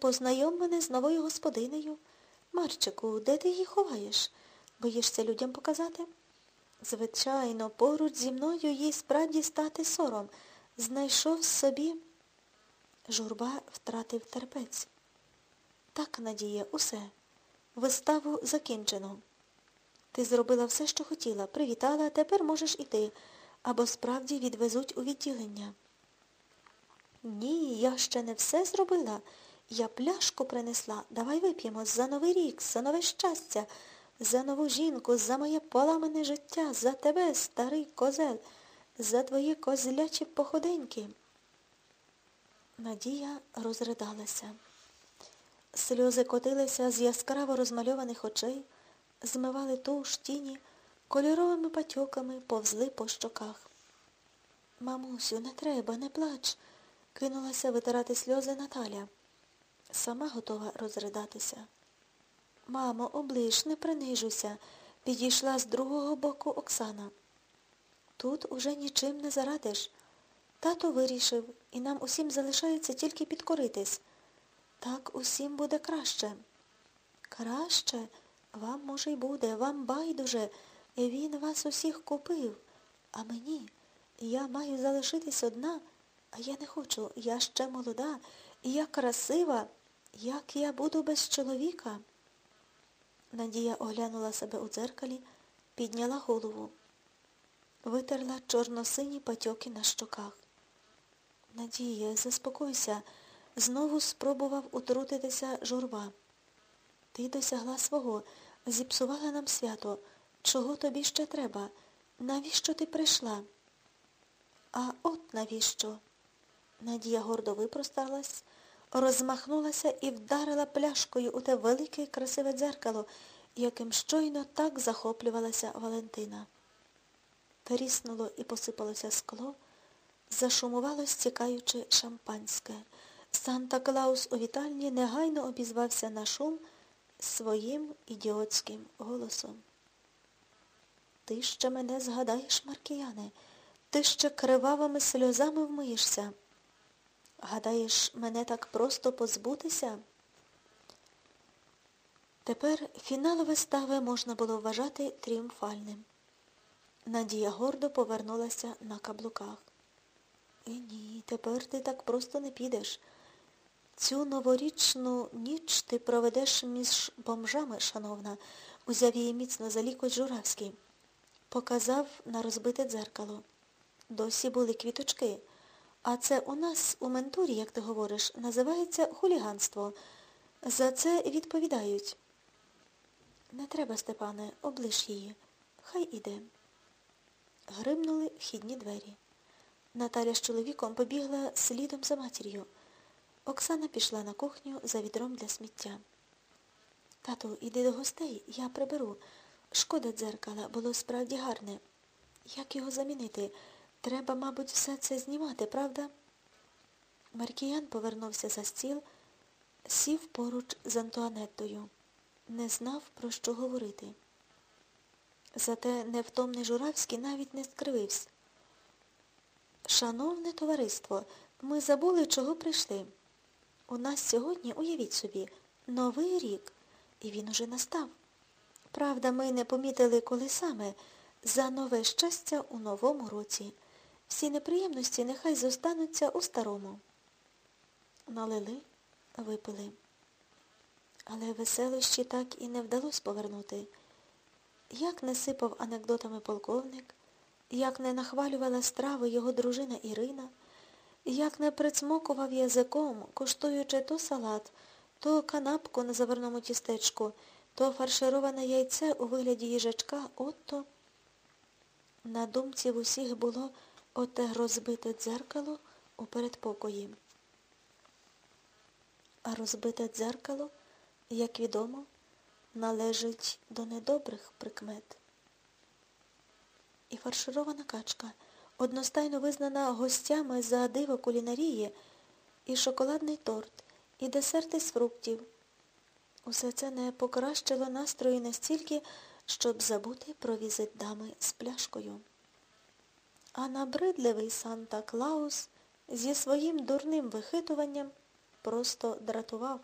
познайом мене з новою господинею. Марчику, де ти її ховаєш? Боїшся людям показати? Звичайно, поруч зі мною їй справді стати сором. Знайшов собі. Журба втратив терпець. Так, Надія, усе. Виставу закінчено. Ти зробила все, що хотіла, привітала, тепер можеш іти, або справді відвезуть у відділення. Ні, я ще не все зробила. Я пляшку принесла. Давай вип'ємо за новий рік, за нове щастя, за нову жінку, за моє поламане життя, за тебе, старий козел, за твої козлячі походеньки. Надія розридалася. Сльози котилися з яскраво розмальованих очей, змивали туш, тіні, кольоровими патьоками повзли по щоках. Мамусю, не треба, не плач, кинулася витирати сльози Наталя. Сама готова розридатися. Мамо, оближ, не принижуйся, підійшла з другого боку Оксана. Тут уже нічим не зарадиш. Тато вирішив, і нам усім залишається тільки підкоритись. Так усім буде краще. Краще? Вам, може, й буде, вам байдуже. І Він вас усіх купив. А мені, я маю залишитись одна, а я не хочу. Я ще молода, і я красива. Як я буду без чоловіка? Надія оглянула себе у дзеркалі, підняла голову, витерла чорно-сині патьоки на щоках. Надія, заспокойся, знову спробував утрутитися журба. Ти досягла свого, зіпсувала нам свято. Чого тобі ще треба? Навіщо ти прийшла? А от навіщо? Надія гордо випросталась, розмахнулася і вдарила пляшкою у те велике красиве дзеркало, яким щойно так захоплювалася Валентина. Тріснуло і посипалося скло, зашумувало стікаючи шампанське. Санта Клаус у вітальні негайно обізвався на шум своїм ідіотським голосом. Ти ще мене згадаєш, Маркіяне, ти ще кривавими сльозами вмиєшся. Гадаєш, мене так просто позбутися? Тепер фінал вистави можна було вважати тріумфальним. Надія гордо повернулася на каблуках. І ні, тепер ти так просто не підеш. Цю новорічну ніч ти проведеш між бомжами, шановна, узяв її міцно за лікоть Журавський. Показав на розбите дзеркало. Досі були квіточки. А це у нас у ментурі, як ти говориш, називається хуліганство. За це відповідають. Не треба, Степане, облиш її. Хай іде. Гримнули вхідні двері. Наталя з чоловіком побігла слідом за матір'ю. Оксана пішла на кухню за відром для сміття. Тату, іди до гостей, я приберу. Шкода дзеркала, було справді гарне. Як його замінити? Треба, мабуть, все це знімати, правда? Маркіян повернувся за стіл, сів поруч з Антуанеттою. Не знав, про що говорити. Зате невтомний Журавський навіть не скривився. Шановне товариство, ми забули, чого прийшли. У нас сьогодні, уявіть собі, новий рік, і він уже настав. Правда, ми не помітили, коли саме, за нове щастя у новому році. Всі неприємності нехай зостануться у старому. Налили, випили. Але веселощі так і не вдалося повернути. Як не сипав анекдотами полковник, як не нахвалювала страви його дружина Ірина, як не прицмокував язиком, коштуючи то салат, то канапку на заверному тістечку, то фаршироване яйце у вигляді їжачка, отто на думці в усіх було оте розбите дзеркало у передпокої. А розбите дзеркало, як відомо, належить до недобрих прикмет. І фарширована качка, одностайно визнана гостями за диво кулінарії, і шоколадний торт, і десерти з фруктів. Усе це не покращило настрою настільки, щоб забути про візит дами з пляшкою. А набридливий Санта Клаус зі своїм дурним вихитуванням просто дратував.